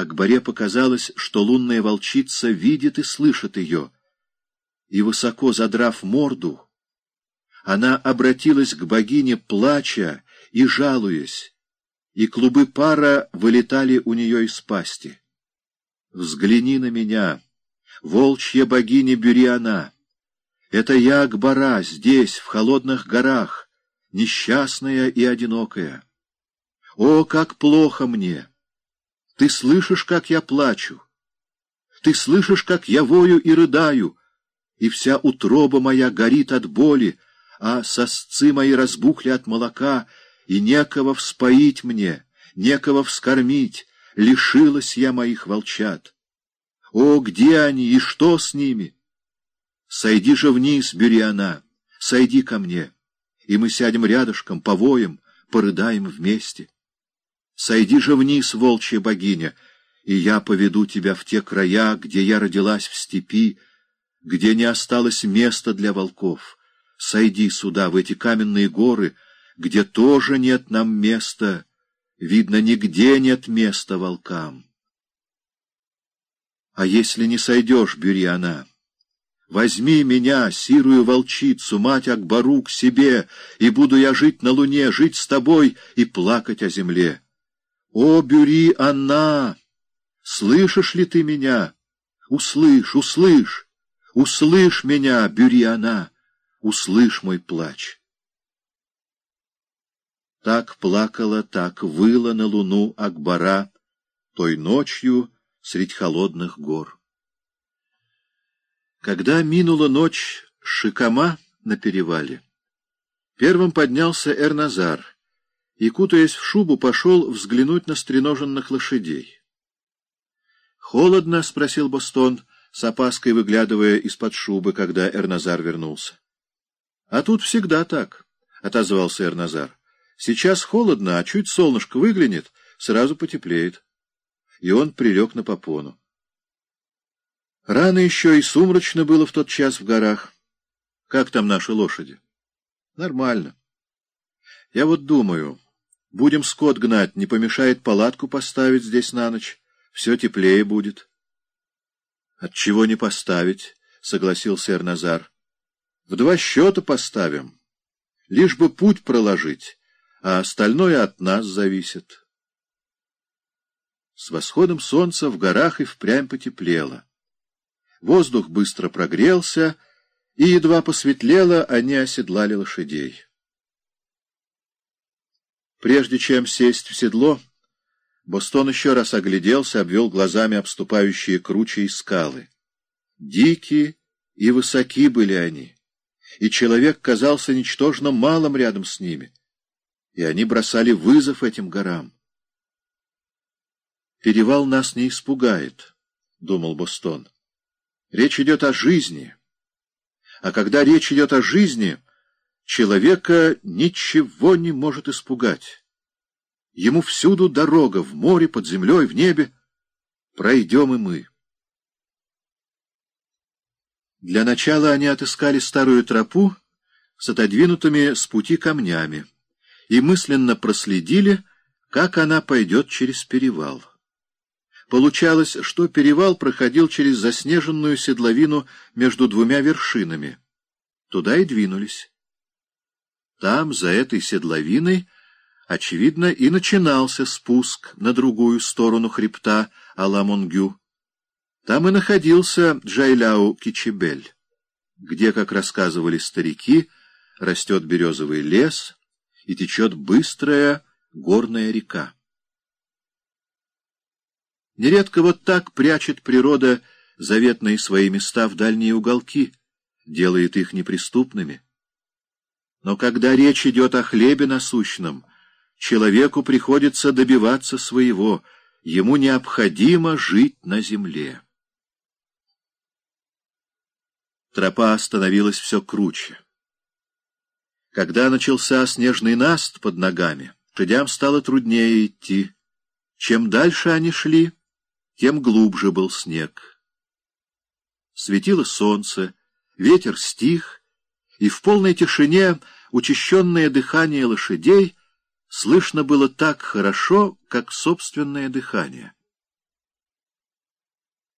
Акбаре показалось, что лунная волчица видит и слышит ее, и, высоко задрав морду, она обратилась к богине, плача и жалуясь, и клубы пара вылетали у нее из пасти. «Взгляни на меня, волчья богиня Бюриана! Это я, Акбара, здесь, в холодных горах, несчастная и одинокая. О, как плохо мне! Ты слышишь, как я плачу? Ты слышишь, как я вою и рыдаю, и вся утроба моя горит от боли, а сосцы мои разбухли от молока, и некого вспоить мне, некого вскормить, лишилась я моих волчат. О, где они и что с ними? Сойди же вниз, Бюриана, сойди ко мне, и мы сядем рядышком, повоем, порыдаем вместе. Сойди же вниз, волчья богиня, и я поведу тебя в те края, где я родилась в степи, где не осталось места для волков. Сойди сюда, в эти каменные горы, где тоже нет нам места, видно, нигде нет места волкам. А если не сойдешь, Бюриана, возьми меня, сирую волчицу, мать Акбару, к себе, и буду я жить на луне, жить с тобой и плакать о земле. О, Бюри, она! Слышишь ли ты меня? Услышь, услышь, услышь меня, Бюри, она! Услышь мой плач. Так плакала, так выла на луну Акбара той ночью средь холодных гор. Когда минула ночь Шикама на перевале, первым поднялся Эрназар — и, кутаясь в шубу, пошел взглянуть на стреноженных лошадей. «Холодно?» — спросил Бостон, с опаской выглядывая из-под шубы, когда Эрназар вернулся. «А тут всегда так», — отозвался Эрназар. «Сейчас холодно, а чуть солнышко выглянет, сразу потеплеет». И он прилег на попону. Рано еще и сумрачно было в тот час в горах. Как там наши лошади? Нормально. Я вот думаю... Будем скот гнать, не помешает палатку поставить здесь на ночь. Все теплее будет. — Отчего не поставить? — согласился Эрназар. — В два счета поставим. Лишь бы путь проложить, а остальное от нас зависит. С восходом солнца в горах и впрямь потеплело. Воздух быстро прогрелся, и едва посветлело, они оседлали лошадей. Прежде чем сесть в седло, Бостон еще раз огляделся, обвел глазами обступающие кручи и скалы. Дикие и высоки были они, и человек казался ничтожно малым рядом с ними, и они бросали вызов этим горам. «Перевал нас не испугает», — думал Бостон. «Речь идет о жизни, а когда речь идет о жизни...» Человека ничего не может испугать. Ему всюду дорога, в море, под землей, в небе. Пройдем и мы. Для начала они отыскали старую тропу с отодвинутыми с пути камнями и мысленно проследили, как она пойдет через перевал. Получалось, что перевал проходил через заснеженную седловину между двумя вершинами. Туда и двинулись. Там, за этой седловиной, очевидно, и начинался спуск на другую сторону хребта Аламонгю. Там и находился Джайляу Кичебель, где, как рассказывали старики, растет березовый лес и течет быстрая горная река. Нередко вот так прячет природа заветные свои места в дальние уголки, делает их неприступными. Но когда речь идет о хлебе насущном, человеку приходится добиваться своего, ему необходимо жить на земле. Тропа становилась все круче. Когда начался снежный наст под ногами, лошадям стало труднее идти. Чем дальше они шли, тем глубже был снег. Светило солнце, ветер стих, и в полной тишине учащенное дыхание лошадей слышно было так хорошо, как собственное дыхание.